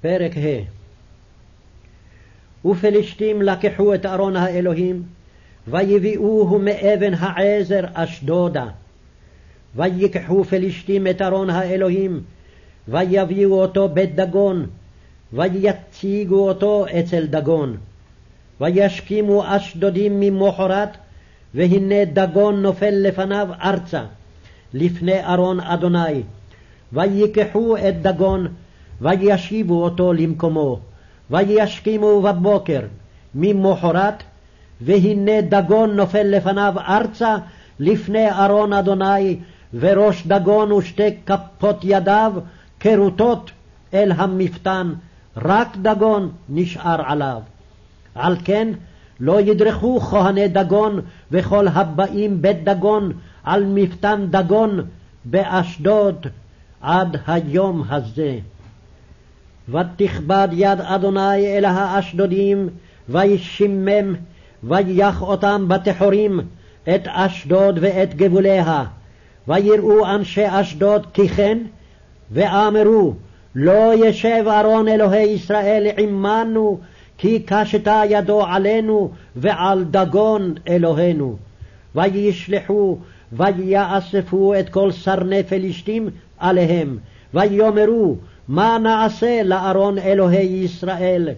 פרק ה' ופלשתים לקחו את ארון האלוהים, ויביאוהו מאבן העזר אשדודה. ויקחו פלשתים את ארון האלוהים, ויביאו אותו בית דגון, ויציגו אותו אצל דגון. וישכימו אשדודים ממוחרת, והנה דגון נופל לפניו ארצה, לפני ארון אדוני. ויקחו את דגון, וישיבו אותו למקומו. וישכימו בבוקר ממוחרת, והנה דגון נופל לפניו ארצה, לפני ארון אדוני, וראש דגון ושתי כפות ידיו כרוטות אל המפתן, רק דגון נשאר עליו. על כן לא ידרכו כהני דגון וכל הבאים בית דגון על מפתן דגון באשדוד עד היום הזה. ותכבד יד אדוני אל האשדודים, וישמם, ויח אותם בתחורים, את אשדוד ואת גבוליה. ויראו אנשי אשדוד כי כן, ואמרו, לא ישב ארון אלוהי ישראל עמנו, כי קשתה ידו עלינו ועל דגון אלוהינו. וישלחו ויאספו את כל סרני פלישתים עליהם, ויאמרו מה נעשה לארון אלוהי ישראל?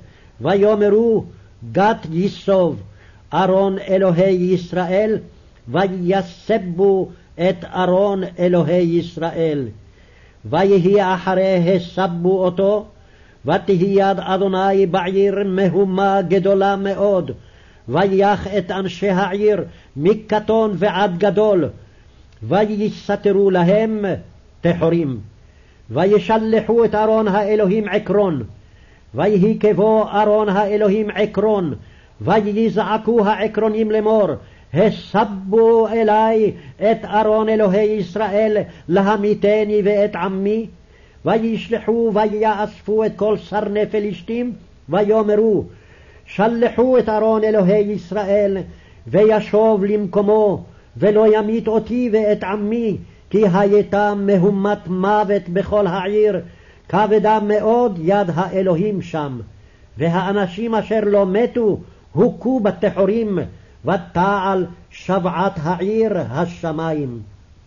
ויאמרו גת יסוב ארון אלוהי ישראל, ויסבו את ארון אלוהי ישראל. ויהי אחרי הסבו אותו, ותהי יד אדוני בעיר מהומה גדולה מאוד, ויח את אנשי העיר מקטון ועד גדול, ויסתרו להם תחורים. וישלחו את ארון האלוהים עקרון, ויהי כבוא ארון האלוהים עקרון, ויזעקו העקרונים לאמור, הסבו אלי את ארון אלוהי ישראל להמיתני ואת עמי, וישלחו ויאספו את כל סרני פלישתים, ויאמרו, שלחו את ארון אלוהי ישראל, וישוב למקומו, ולא ימית אותי ואת עמי, כי הייתה מהומת מוות בכל העיר, כבדה מאוד יד האלוהים שם. והאנשים אשר לא מתו הוכו בתחורים, ותעל שבעת העיר השמים.